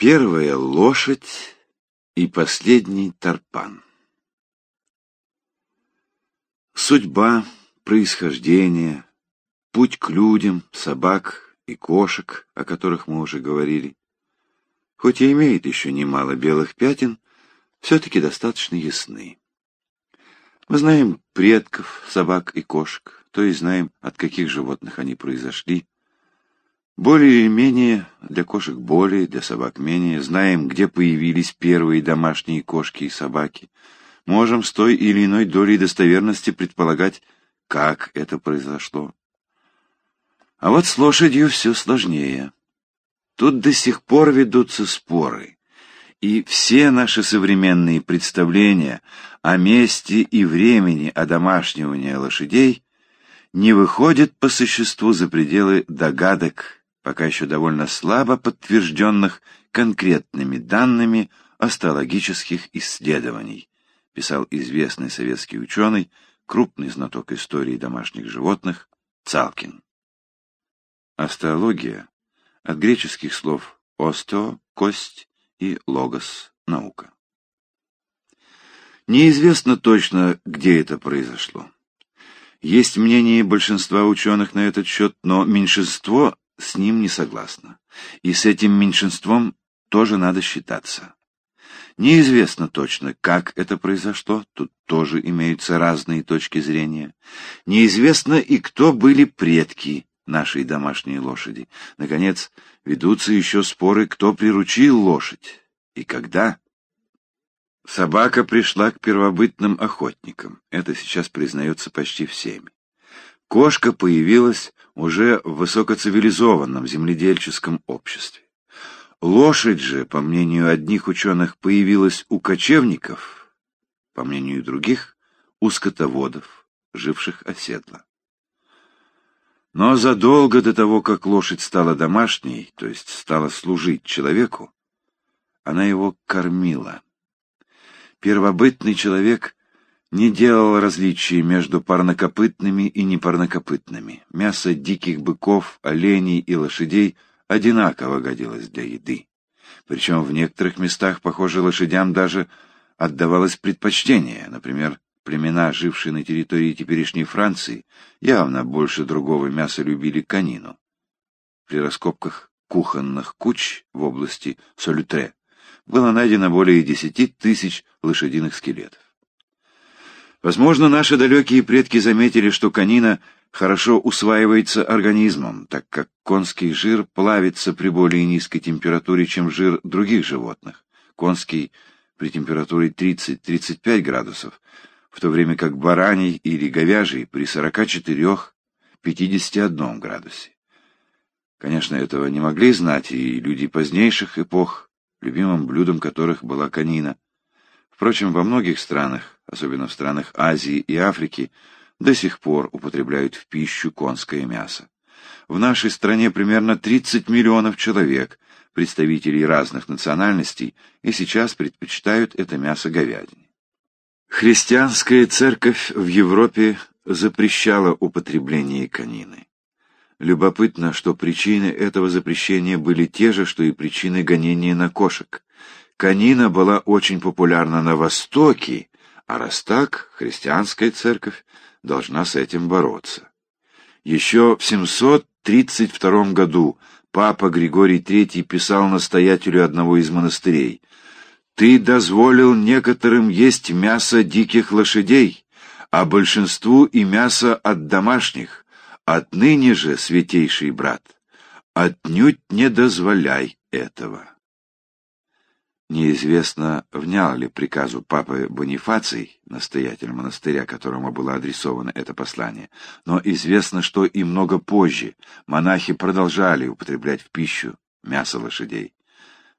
Первая лошадь и последний тарпан. Судьба, происхождение, путь к людям, собак и кошек, о которых мы уже говорили, хоть и имеет еще немало белых пятен, все-таки достаточно ясны. Мы знаем предков собак и кошек, то есть знаем, от каких животных они произошли, более или менее, для кошек более, для собак менее, знаем, где появились первые домашние кошки и собаки. Можем с той или иной долей достоверности предполагать, как это произошло. А вот с лошадью все сложнее. Тут до сих пор ведутся споры, и все наши современные представления о месте и времени одомашнивания лошадей не выходят по существу за пределы догадок пока еще довольно слабо подтвержденных конкретными данными астрологических исследований, писал известный советский ученый, крупный знаток истории домашних животных Цалкин. Астрология от греческих слов «остео» — кость и «логос» — наука. Неизвестно точно, где это произошло. Есть мнение большинства ученых на этот счет, но меньшинство с ним не согласна. И с этим меньшинством тоже надо считаться. Неизвестно точно, как это произошло, тут тоже имеются разные точки зрения. Неизвестно и кто были предки нашей домашней лошади. Наконец, ведутся еще споры, кто приручил лошадь и когда. Собака пришла к первобытным охотникам. Это сейчас признается почти всеми. Кошка появилась уже в высокоцивилизованном земледельческом обществе. Лошадь же, по мнению одних ученых, появилась у кочевников, по мнению других, у скотоводов, живших оседло. Но задолго до того, как лошадь стала домашней, то есть стала служить человеку, она его кормила. Первобытный человек не делал различий между парнокопытными и непарнокопытными. Мясо диких быков, оленей и лошадей одинаково годилось для еды. Причем в некоторых местах, похоже, лошадям даже отдавалось предпочтение. Например, племена, жившие на территории теперешней Франции, явно больше другого мяса любили конину. При раскопках кухонных куч в области Солютре было найдено более десяти тысяч лошадиных скелетов. Возможно, наши далекие предки заметили, что конина хорошо усваивается организмом, так как конский жир плавится при более низкой температуре, чем жир других животных. Конский при температуре 30-35 градусов, в то время как бараний или говяжий при 44-51 градусе. Конечно, этого не могли знать и люди позднейших эпох, любимым блюдом которых была конина. Впрочем, во многих странах, особенно в странах Азии и Африки, до сих пор употребляют в пищу конское мясо. В нашей стране примерно 30 миллионов человек, представителей разных национальностей, и сейчас предпочитают это мясо говядине. Христианская церковь в Европе запрещала употребление конины. Любопытно, что причины этого запрещения были те же, что и причины гонения на кошек. Конина была очень популярна на Востоке, а раз так, христианская церковь должна с этим бороться. Еще в 732 году папа Григорий III писал настоятелю одного из монастырей «Ты дозволил некоторым есть мясо диких лошадей, а большинству и мясо от домашних. Отныне же, святейший брат, отнюдь не дозволяй этого». Неизвестно, внял ли приказу папы Бонифаций, настоятель монастыря, которому было адресовано это послание, но известно, что и много позже монахи продолжали употреблять в пищу мясо лошадей.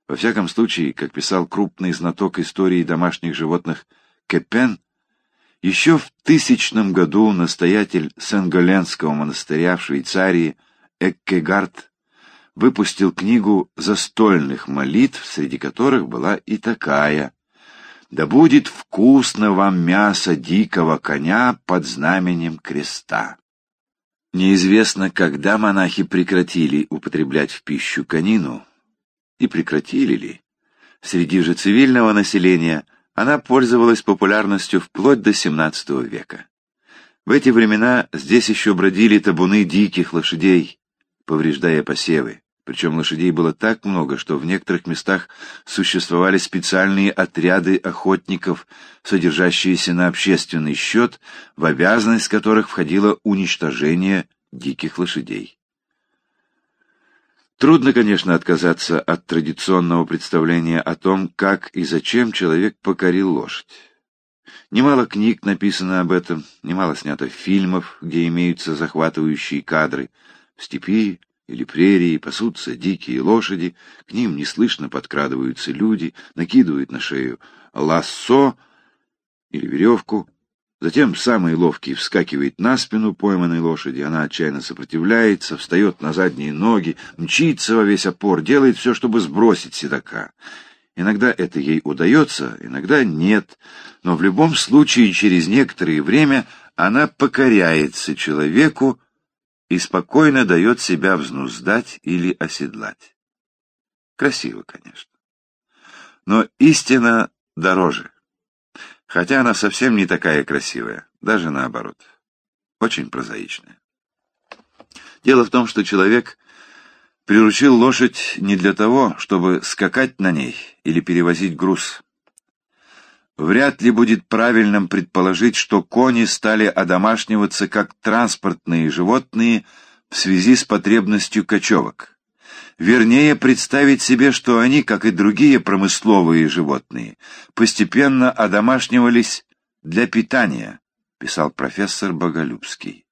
Во всяком случае, как писал крупный знаток истории домашних животных Кепен, еще в тысячном году настоятель Сен-Голенского монастыря в Швейцарии Эккегард выпустил книгу застольных молитв, среди которых была и такая «Да будет вкусно вам мясо дикого коня под знаменем креста». Неизвестно, когда монахи прекратили употреблять в пищу конину, и прекратили ли. Среди же цивильного населения она пользовалась популярностью вплоть до XVII века. В эти времена здесь еще бродили табуны диких лошадей, повреждая посевы. Причем лошадей было так много, что в некоторых местах существовали специальные отряды охотников, содержащиеся на общественный счет, в обязанность которых входило уничтожение диких лошадей. Трудно, конечно, отказаться от традиционного представления о том, как и зачем человек покорил лошадь. Немало книг написано об этом, немало снято фильмов, где имеются захватывающие кадры. В степи или прерии пасутся дикие лошади, к ним неслышно подкрадываются люди, накидывают на шею лассо или веревку, Затем самый ловкий вскакивает на спину пойманной лошади, она отчаянно сопротивляется, встает на задние ноги, мчится во весь опор, делает все, чтобы сбросить седока. Иногда это ей удается, иногда нет, но в любом случае через некоторое время она покоряется человеку и спокойно дает себя взнуздать или оседлать. Красиво, конечно. Но истина дороже хотя она совсем не такая красивая, даже наоборот, очень прозаичная. Дело в том, что человек приручил лошадь не для того, чтобы скакать на ней или перевозить груз. Вряд ли будет правильным предположить, что кони стали одомашниваться как транспортные животные в связи с потребностью кочевок. Вернее, представить себе, что они, как и другие промысловые животные, постепенно одомашнивались для питания, писал профессор Боголюбский.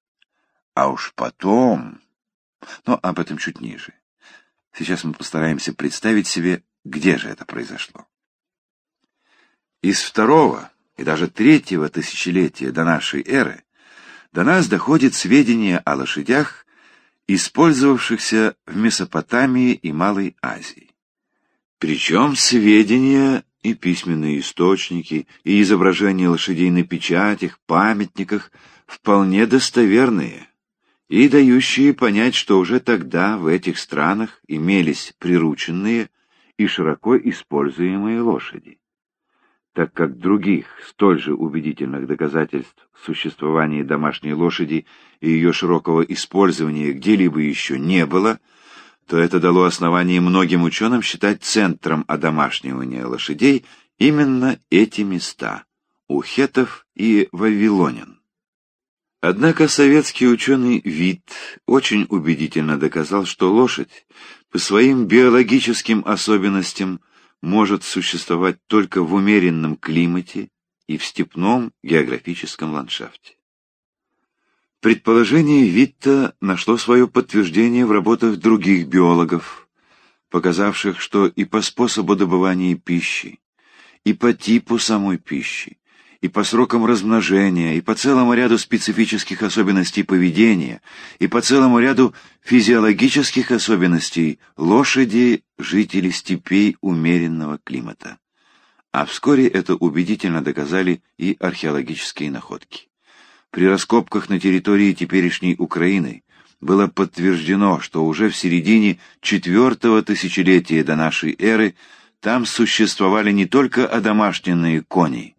А уж потом... Но об этом чуть ниже. Сейчас мы постараемся представить себе, где же это произошло. Из второго и даже третьего тысячелетия до нашей эры до нас доходит сведения о лошадях, использовавшихся в Месопотамии и Малой Азии. Причем сведения и письменные источники, и изображения лошадей на печатях, памятниках вполне достоверные и дающие понять, что уже тогда в этих странах имелись прирученные и широко используемые лошади так как других, столь же убедительных доказательств существования домашней лошади и ее широкого использования где-либо еще не было, то это дало основание многим ученым считать центром одомашнивания лошадей именно эти места – у хетов и вавилонян. Однако советский ученый Вит очень убедительно доказал, что лошадь по своим биологическим особенностям может существовать только в умеренном климате и в степном географическом ландшафте. Предположение Витта нашло свое подтверждение в работах других биологов, показавших, что и по способу добывания пищи, и по типу самой пищи, и по срокам размножения, и по целому ряду специфических особенностей поведения, и по целому ряду физиологических особенностей лошади – жители степей умеренного климата. А вскоре это убедительно доказали и археологические находки. При раскопках на территории теперешней Украины было подтверждено, что уже в середине четвертого тысячелетия до нашей эры там существовали не только одомашненные кони –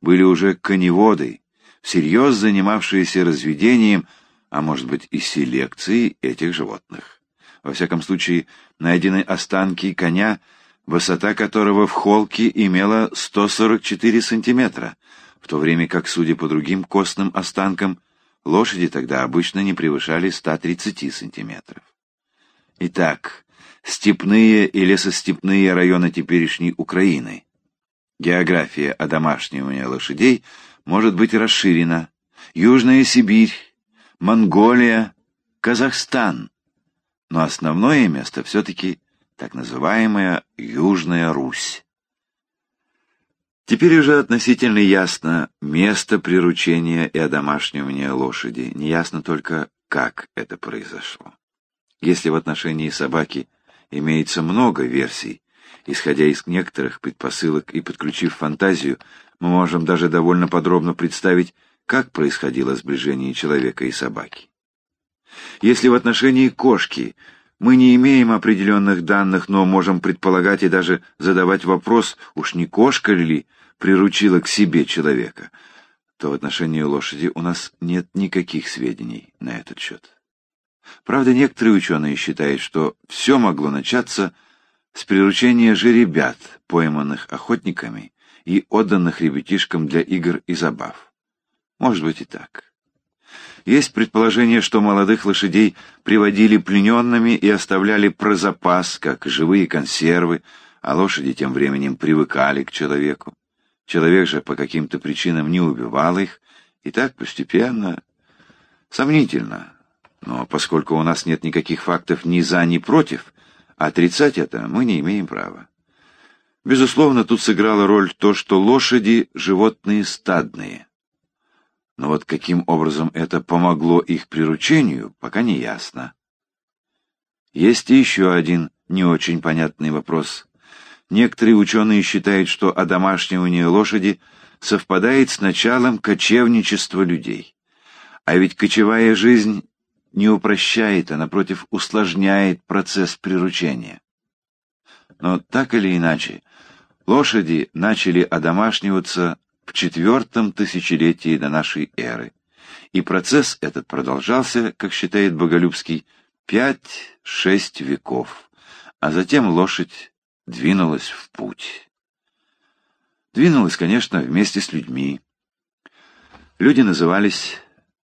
были уже коневоды, всерьез занимавшиеся разведением, а может быть и селекцией этих животных. Во всяком случае, найдены останки коня, высота которого в холке имела 144 сантиметра, в то время как, судя по другим костным останкам, лошади тогда обычно не превышали 130 сантиметров. Итак, степные и лесостепные районы теперешней Украины – География одомашнивания лошадей может быть расширена. Южная Сибирь, Монголия, Казахстан. Но основное место все-таки так называемая Южная Русь. Теперь уже относительно ясно место приручения и одомашнивания лошади. Неясно только, как это произошло. Если в отношении собаки имеется много версий, Исходя из некоторых предпосылок и подключив фантазию, мы можем даже довольно подробно представить, как происходило сближение человека и собаки. Если в отношении кошки Мы не имеем определенных данных, но можем предполагать и даже задавать вопрос, уж не кошка ли приручила к себе человека, то в отношении лошади у нас нет никаких сведений на этот счет. Правда, некоторые ученые считают, что все могло начаться с приручения жеребят, пойманных охотниками и отданных ребятишкам для игр и забав. Может быть и так. Есть предположение, что молодых лошадей приводили плененными и оставляли про запас, как живые консервы, а лошади тем временем привыкали к человеку. Человек же по каким-то причинам не убивал их, и так постепенно... Сомнительно. Но поскольку у нас нет никаких фактов ни за, ни против, отрицать это мы не имеем права. Безусловно, тут сыграла роль то, что лошади — животные стадные. Но вот каким образом это помогло их приручению, пока не ясно. Есть еще один не очень понятный вопрос. Некоторые ученые считают, что одомашнивание лошади совпадает с началом кочевничества людей. А ведь кочевая жизнь не упрощает, а напротив усложняет процесс приручения. Но так или иначе, лошади начали одомашниваться в четвертом тысячелетии до нашей эры. И процесс этот продолжался, как считает Боголюбский, пять-шесть веков, а затем лошадь двинулась в путь. Двинулась, конечно, вместе с людьми. Люди назывались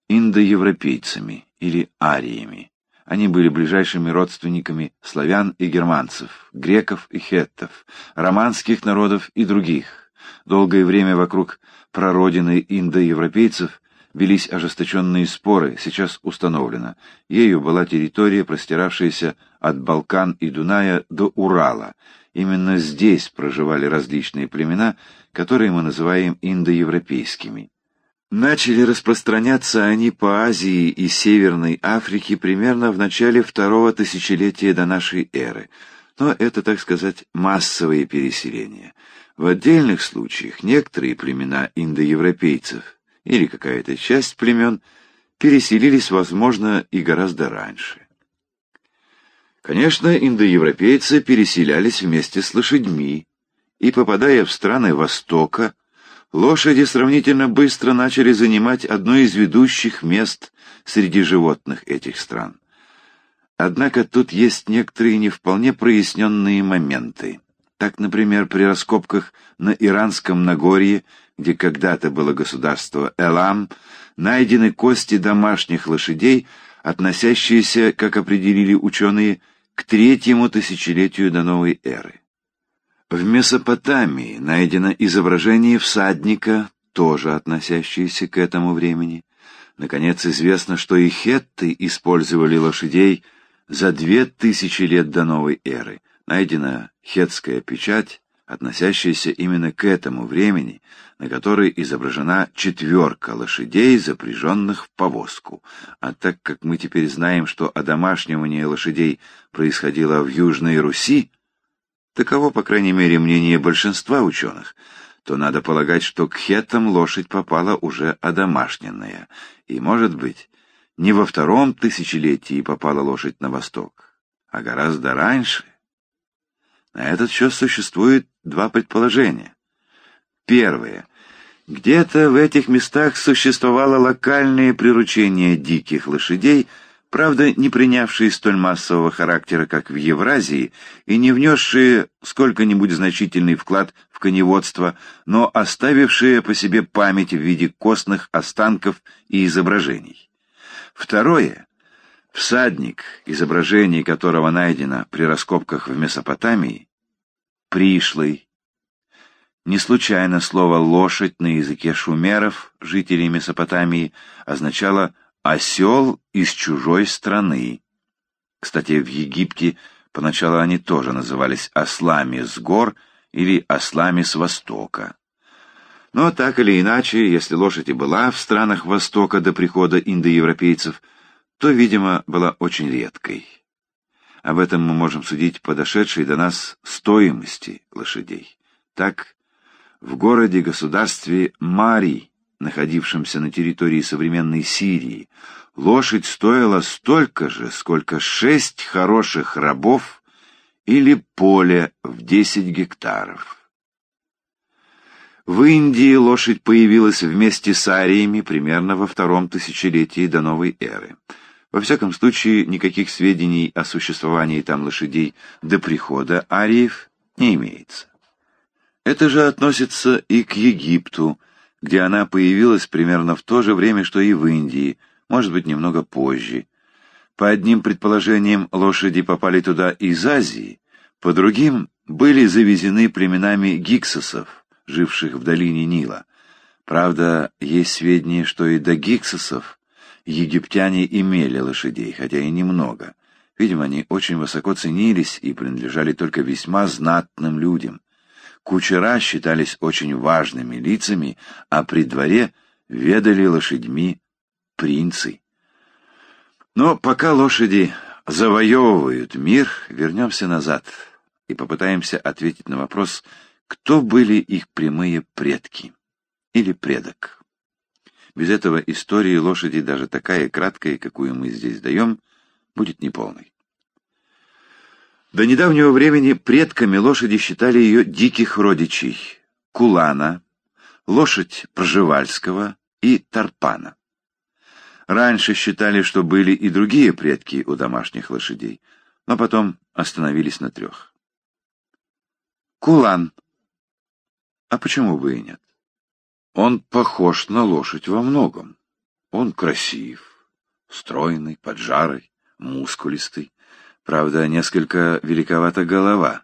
индоевропейцами или ариями. Они были ближайшими родственниками славян и германцев, греков и хеттов, романских народов и других. Долгое время вокруг прародины индоевропейцев велись ожесточенные споры, сейчас установлено. Ею была территория, простиравшаяся от Балкан и Дуная до Урала. Именно здесь проживали различные племена, которые мы называем индоевропейскими. Начали распространяться они по Азии и Северной Африке примерно в начале второго тысячелетия до нашей эры. Но это, так сказать, массовые переселения. В отдельных случаях некоторые племена индоевропейцев или какая-то часть племен переселились, возможно, и гораздо раньше. Конечно, индоевропейцы переселялись вместе с лошадьми, и, попадая в страны Востока, лошади сравнительно быстро начали занимать одно из ведущих мест среди животных этих стран. Однако тут есть некоторые не вполне проясненные моменты. Так, например, при раскопках на Иранском Нагорье, где когда-то было государство Элам, найдены кости домашних лошадей, относящиеся, как определили ученые, к третьему тысячелетию до новой эры. В Месопотамии найдено изображение всадника, тоже относящееся к этому времени. Наконец, известно, что и хетты использовали лошадей за две тысячи лет до новой эры – найдена хетская печать, относящаяся именно к этому времени, на которой изображена четверка лошадей, запряженных в повозку. А так как мы теперь знаем, что одомашнивание лошадей происходило в Южной Руси, таково, по крайней мере, мнение большинства ученых, то надо полагать, что к хетам лошадь попала уже одомашненная, и, может быть, не во втором тысячелетии попала лошадь на восток, а гораздо раньше. На этот счет существует два предположения. Первое. Где-то в этих местах существовало локальное приручение диких лошадей, правда, не принявшие столь массового характера, как в Евразии, и не внесшие сколько-нибудь значительный вклад в коневодство, но оставившие по себе память в виде костных останков и изображений. Второе. Всадник, изображение которого найдено при раскопках в Месопотамии, пришлый. Не случайно слово «лошадь» на языке шумеров, жителей Месопотамии, означало «осел из чужой страны». Кстати, в Египте поначалу они тоже назывались ослами с гор или ослами с востока. Но так или иначе, если лошадь и была в странах Востока до прихода индоевропейцев, то, видимо, была очень редкой. Об этом мы можем судить по дошедшей до нас стоимости лошадей. Так, в городе-государстве Марий, находившемся на территории современной Сирии, лошадь стоила столько же, сколько шесть хороших рабов или поле в десять гектаров. В Индии лошадь появилась вместе с ариями примерно во втором тысячелетии до новой эры. Во всяком случае, никаких сведений о существовании там лошадей до прихода ариев не имеется. Это же относится и к Египту, где она появилась примерно в то же время, что и в Индии, может быть, немного позже. По одним предположениям, лошади попали туда из Азии, по другим были завезены племенами гиксосов, живших в долине Нила. Правда, есть сведения, что и до гиксосов египтяне имели лошадей, хотя и немного. Видимо, они очень высоко ценились и принадлежали только весьма знатным людям. Кучера считались очень важными лицами, а при дворе ведали лошадьми принцы. Но пока лошади завоевывают мир, вернемся назад и попытаемся ответить на вопрос, кто были их прямые предки или предок. Без этого истории лошади, даже такая краткая, какую мы здесь даем, будет неполной. До недавнего времени предками лошади считали ее диких родичей — Кулана, лошадь Пржевальского и Тарпана. Раньше считали, что были и другие предки у домашних лошадей, но потом остановились на трех. Кулан а почему бы и нет? Он похож на лошадь во многом. Он красив, стройный, поджарый, мускулистый. Правда, несколько великовата голова.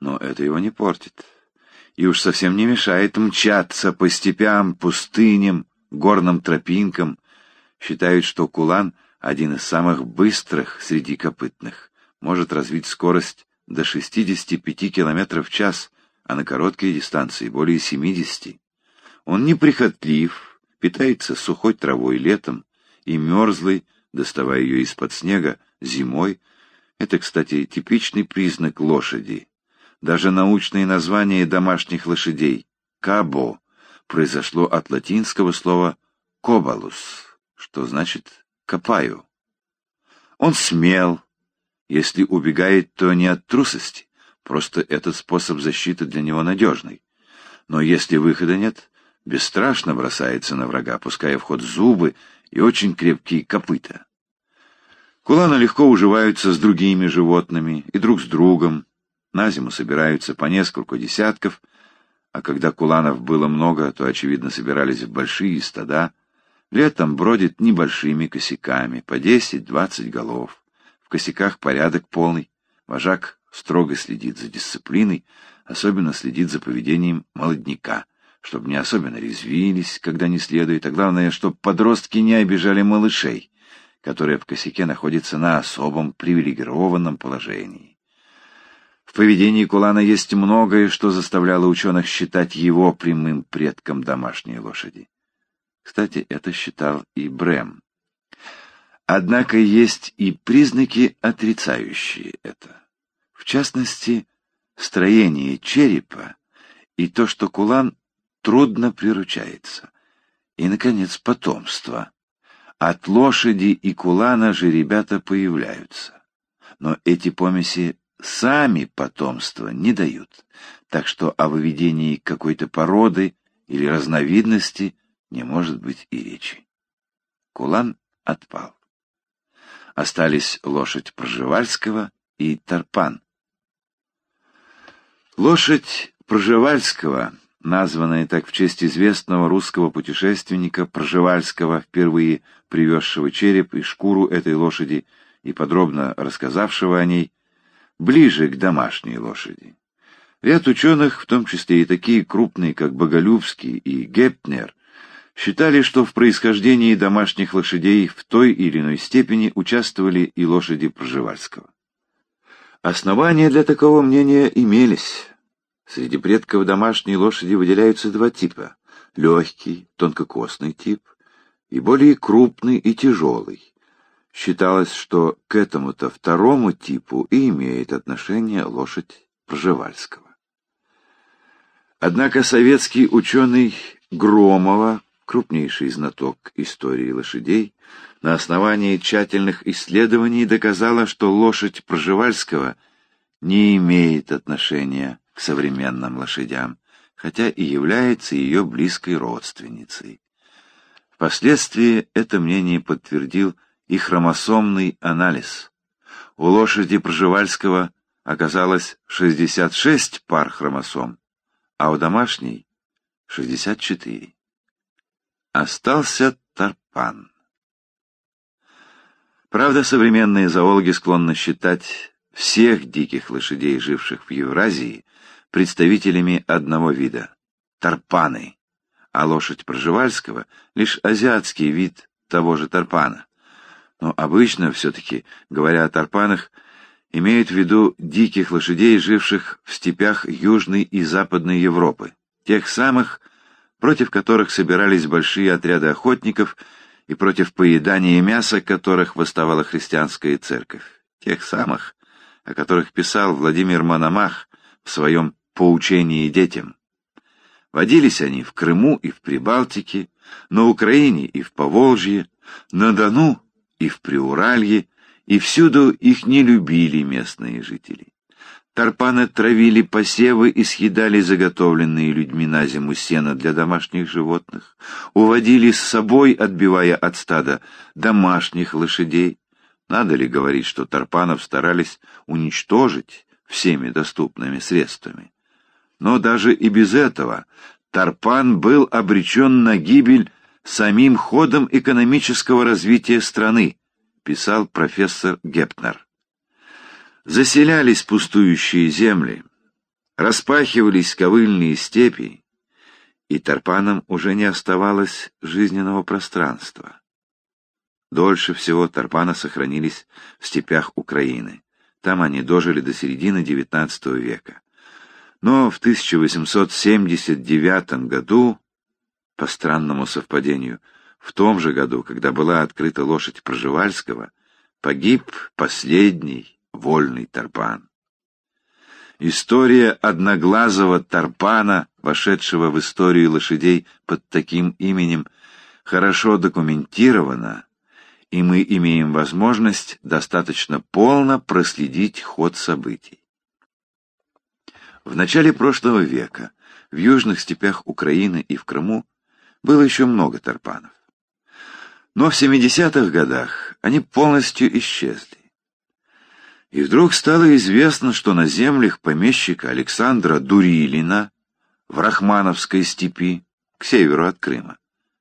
Но это его не портит. И уж совсем не мешает мчаться по степям, пустыням, горным тропинкам. Считают, что кулан — один из самых быстрых среди копытных. Может развить скорость до 65 км в час — а на короткие дистанции более 70. Он неприхотлив, питается сухой травой летом и мерзлый, доставая ее из-под снега, зимой. Это, кстати, типичный признак лошади. Даже научное название домашних лошадей «кабо» произошло от латинского слова «кобалус», что значит «копаю». Он смел, если убегает, то не от трусости, Просто этот способ защиты для него надежный. Но если выхода нет, бесстрашно бросается на врага, пуская в ход зубы и очень крепкие копыта. Куланы легко уживаются с другими животными и друг с другом. На зиму собираются по несколько десятков, а когда куланов было много, то, очевидно, собирались в большие стада. Летом бродят небольшими косяками, по десять-двадцать голов. В косяках порядок полный. Вожак строго следит за дисциплиной, особенно следит за поведением молодняка, чтобы не особенно резвились, когда не следует, а главное, чтобы подростки не обижали малышей, которые в косяке находятся на особом привилегированном положении. В поведении Кулана есть многое, что заставляло ученых считать его прямым предком домашней лошади. Кстати, это считал и Брэм. Однако есть и признаки, отрицающие это. В частности, строение черепа и то, что кулан трудно приручается. И, наконец, потомство. От лошади и кулана же ребята появляются. Но эти помеси сами потомства не дают, так что о выведении какой-то породы или разновидности не может быть и речи. Кулан отпал. Остались лошадь Пржевальского и Тарпан, Лошадь Пржевальского, названная так в честь известного русского путешественника Пржевальского, впервые привезшего череп и шкуру этой лошади и подробно рассказавшего о ней, ближе к домашней лошади. Ряд ученых, в том числе и такие крупные, как Боголюбский и Гепнер, считали, что в происхождении домашних лошадей в той или иной степени участвовали и лошади Пржевальского. Основания для такого мнения имелись. Среди предков домашней лошади выделяются два типа — легкий, тонкокосный тип и более крупный и тяжелый. Считалось, что к этому-то второму типу и имеет отношение лошадь Пржевальского. Однако советский ученый Громова, крупнейший знаток истории лошадей, на основании тщательных исследований доказала, что лошадь Проживальского не имеет отношения к современным лошадям, хотя и является ее близкой родственницей. Впоследствии это мнение подтвердил и хромосомный анализ. У лошади Проживальского оказалось 66 пар хромосом, а у домашней — 64. Остался Тарпан. Правда, современные зоологи склонны считать всех диких лошадей, живших в Евразии, представителями одного вида — тарпаны, а лошадь Проживальского — лишь азиатский вид того же тарпана. Но обычно, все-таки, говоря о тарпанах, имеют в виду диких лошадей, живших в степях Южной и Западной Европы, тех самых, против которых собирались большие отряды охотников — и против поедания мяса, которых восставала христианская церковь. Тех самых, о которых писал Владимир Мономах в своем «Поучении детям». Водились они в Крыму и в Прибалтике, на Украине и в Поволжье, на Дону и в Приуралье, и всюду их не любили местные жители. Тарпаны травили посевы и съедали заготовленные людьми на зиму сено для домашних животных, уводили с собой, отбивая от стада, домашних лошадей. Надо ли говорить, что Тарпанов старались уничтожить всеми доступными средствами? Но даже и без этого Тарпан был обречен на гибель самим ходом экономического развития страны, писал профессор Гепнер заселялись пустующие земли, распахивались ковыльные степи, и тарпанам уже не оставалось жизненного пространства. Дольше всего тарпаны сохранились в степях Украины. Там они дожили до середины XIX века. Но в 1879 году, по странному совпадению, в том же году, когда была открыта лошадь Проживальского, погиб последний вольный тарпан. История одноглазого тарпана, вошедшего в историю лошадей под таким именем, хорошо документирована, и мы имеем возможность достаточно полно проследить ход событий. В начале прошлого века в южных степях Украины и в Крыму было еще много тарпанов. Но в 70-х годах они полностью исчезли. И вдруг стало известно, что на землях помещика Александра Дурилина в Рахмановской степи, к северу от Крыма,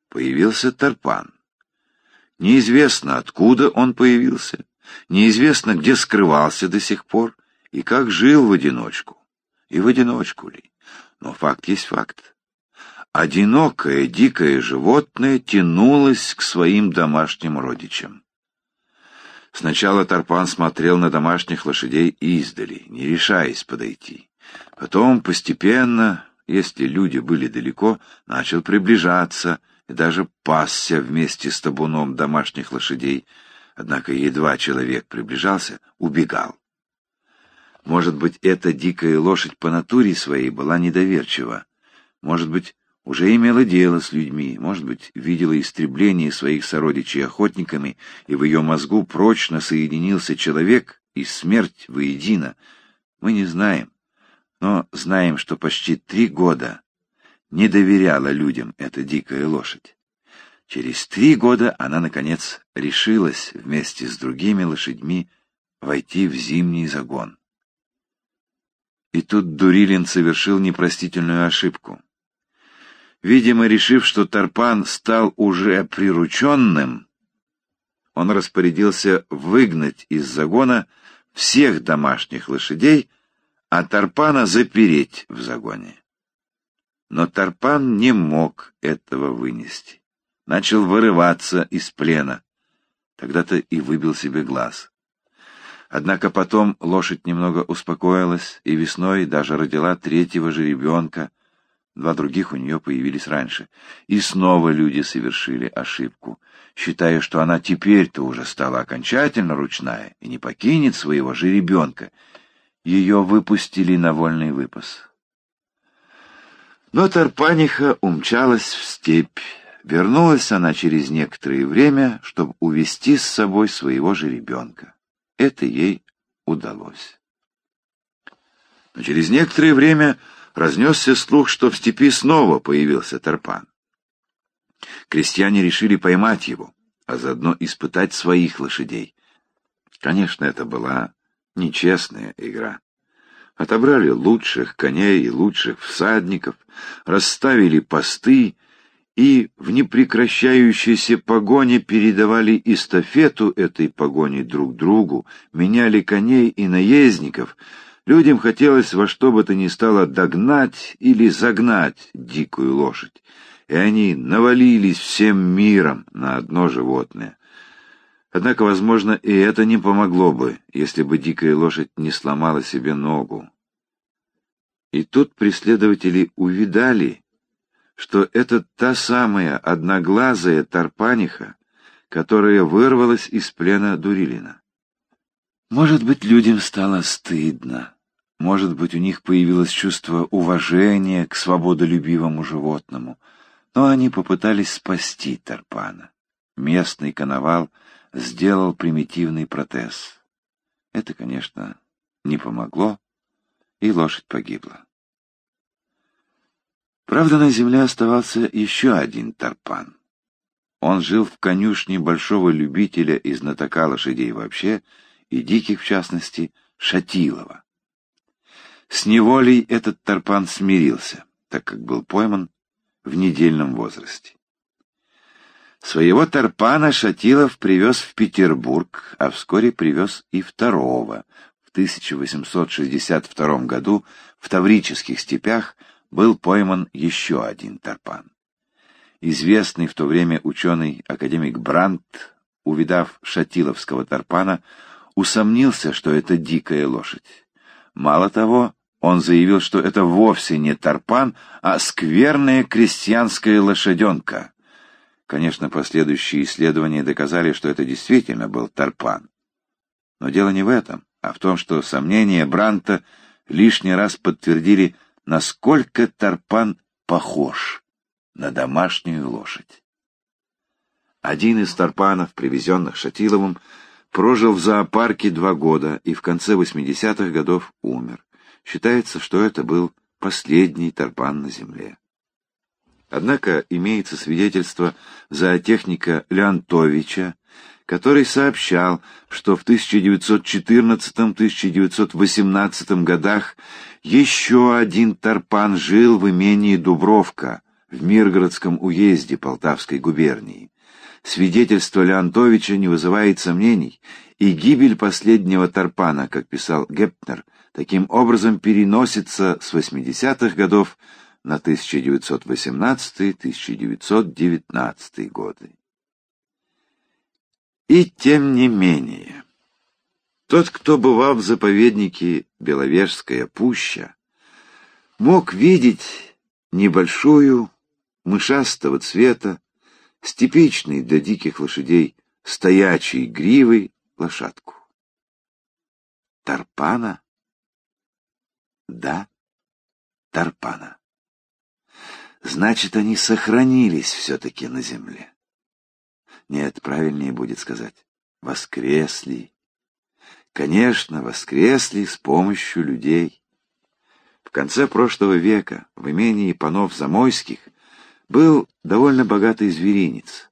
появился Тарпан. Неизвестно, откуда он появился, неизвестно, где скрывался до сих пор и как жил в одиночку. И в одиночку ли? Но факт есть факт. Одинокое дикое животное тянулось к своим домашним родичам. Сначала Тарпан смотрел на домашних лошадей издали, не решаясь подойти. Потом постепенно, если люди были далеко, начал приближаться и даже пасся вместе с табуном домашних лошадей. Однако едва человек приближался, убегал. Может быть, эта дикая лошадь по натуре своей была недоверчива. Может быть, уже имела дело с людьми, может быть, видела истребление своих сородичей охотниками, и в ее мозгу прочно соединился человек и смерть воедино. Мы не знаем, но знаем, что почти три года не доверяла людям эта дикая лошадь. Через три года она, наконец, решилась вместе с другими лошадьми войти в зимний загон. И тут Дурилин совершил непростительную ошибку. Видимо, решив, что Тарпан стал уже прирученным, он распорядился выгнать из загона всех домашних лошадей, а Тарпана запереть в загоне. Но Тарпан не мог этого вынести. Начал вырываться из плена. Тогда-то и выбил себе глаз. Однако потом лошадь немного успокоилась и весной даже родила третьего же ребенка, Два других у нее появились раньше. И снова люди совершили ошибку, считая, что она теперь-то уже стала окончательно ручная и не покинет своего же ребенка. Ее выпустили на вольный выпас. Но Тарпаниха умчалась в степь, Вернулась она через некоторое время, чтобы увести с собой своего же ребенка. Это ей удалось. Но через некоторое время разнесся слух, что в степи снова появился Тарпан. Крестьяне решили поймать его, а заодно испытать своих лошадей. Конечно, это была нечестная игра. Отобрали лучших коней и лучших всадников, расставили посты и в непрекращающейся погоне передавали эстафету этой погони друг другу, меняли коней и наездников. Людям хотелось во что бы то ни стало догнать или загнать дикую лошадь, и они навалились всем миром на одно животное. Однако, возможно, и это не помогло бы, если бы дикая лошадь не сломала себе ногу. И тут преследователи увидали, что это та самая одноглазая Тарпаниха, которая вырвалась из плена Дурилина. Может быть, людям стало стыдно. Может быть, у них появилось чувство уважения к свободолюбивому животному. Но они попытались спасти Тарпана. Местный коновал — сделал примитивный протез. Это, конечно, не помогло, и лошадь погибла. Правда, на земле оставался еще один тарпан. Он жил в конюшне большого любителя и знатока лошадей вообще, и диких в частности, Шатилова. С неволей этот тарпан смирился, так как был пойман в недельном возрасте. Своего Тарпана Шатилов привез в Петербург, а вскоре привез и второго. В 1862 году в Таврических степях был пойман еще один Тарпан. Известный в то время ученый академик Брандт, увидав шатиловского Тарпана, усомнился, что это дикая лошадь. Мало того, он заявил, что это вовсе не Тарпан, а скверная крестьянская лошаденка — Конечно, последующие исследования доказали, что это действительно был Тарпан. Но дело не в этом, а в том, что сомнения Бранта лишний раз подтвердили, насколько Тарпан похож на домашнюю лошадь. Один из Тарпанов, привезенных Шатиловым, прожил в зоопарке два года и в конце 80-х годов умер. Считается, что это был последний Тарпан на земле. Однако имеется свидетельство зоотехника Леонтовича, который сообщал, что в 1914-1918 годах еще один тарпан жил в имении Дубровка в Миргородском уезде Полтавской губернии. Свидетельство Леонтовича не вызывает сомнений, и гибель последнего тарпана, как писал Гепнер, таким образом переносится с 80-х годов на 1918-1919 годы. И тем не менее, тот, кто бывал в заповеднике Беловежская пуща, мог видеть небольшую, мышастого цвета, с типичной для диких лошадей стоячей гривой лошадку. Тарпана? Да, Тарпана. Значит, они сохранились все-таки на земле. Нет, правильнее будет сказать, воскресли. Конечно, воскресли с помощью людей. В конце прошлого века в имении панов Замойских был довольно богатый зверинец.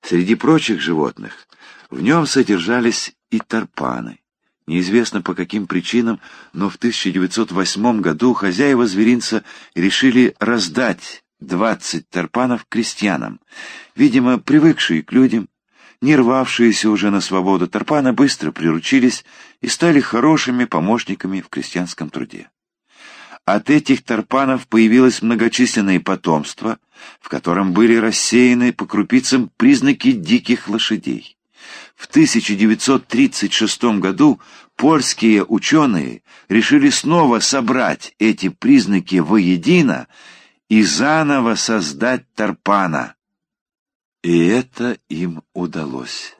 Среди прочих животных в нем содержались и тарпаны. Неизвестно по каким причинам, но в 1908 году хозяева зверинца решили раздать 20 тарпанов крестьянам. Видимо, привыкшие к людям, не рвавшиеся уже на свободу тарпана быстро приручились и стали хорошими помощниками в крестьянском труде. От этих тарпанов появилось многочисленное потомство, в котором были рассеяны по крупицам признаки диких лошадей. В 1936 году польские ученые решили снова собрать эти признаки воедино и заново создать Тарпана. И это им удалось.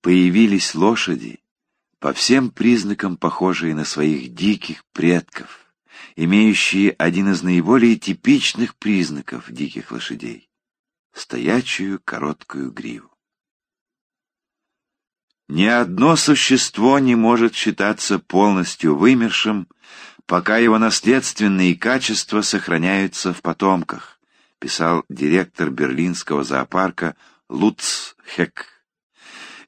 Появились лошади, по всем признакам похожие на своих диких предков, имеющие один из наиболее типичных признаков диких лошадей стоячую короткую гриву. Ни одно существо не может считаться полностью вымершим, пока его наследственные качества сохраняются в потомках, писал директор берлинского зоопарка Луц Хек.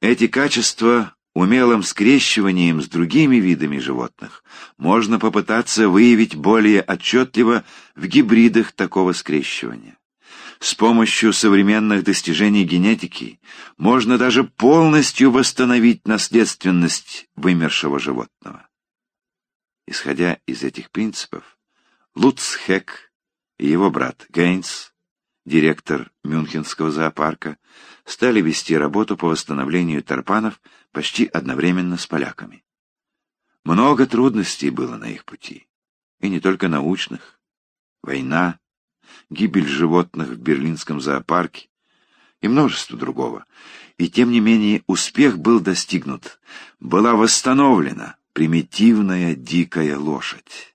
Эти качества умелым скрещиванием с другими видами животных можно попытаться выявить более отчетливо в гибридах такого скрещивания. С помощью современных достижений генетики можно даже полностью восстановить наследственность вымершего животного. Исходя из этих принципов, Луц Хек и его брат Гейнс, директор Мюнхенского зоопарка, стали вести работу по восстановлению тарпанов почти одновременно с поляками. Много трудностей было на их пути, и не только научных. Война, гибель животных в берлинском зоопарке и множество другого. И тем не менее успех был достигнут. Была восстановлена примитивная дикая лошадь.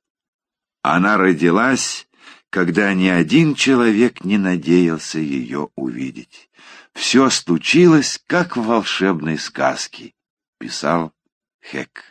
Она родилась, когда ни один человек не надеялся ее увидеть. Все случилось, как в волшебной сказке, писал Хек.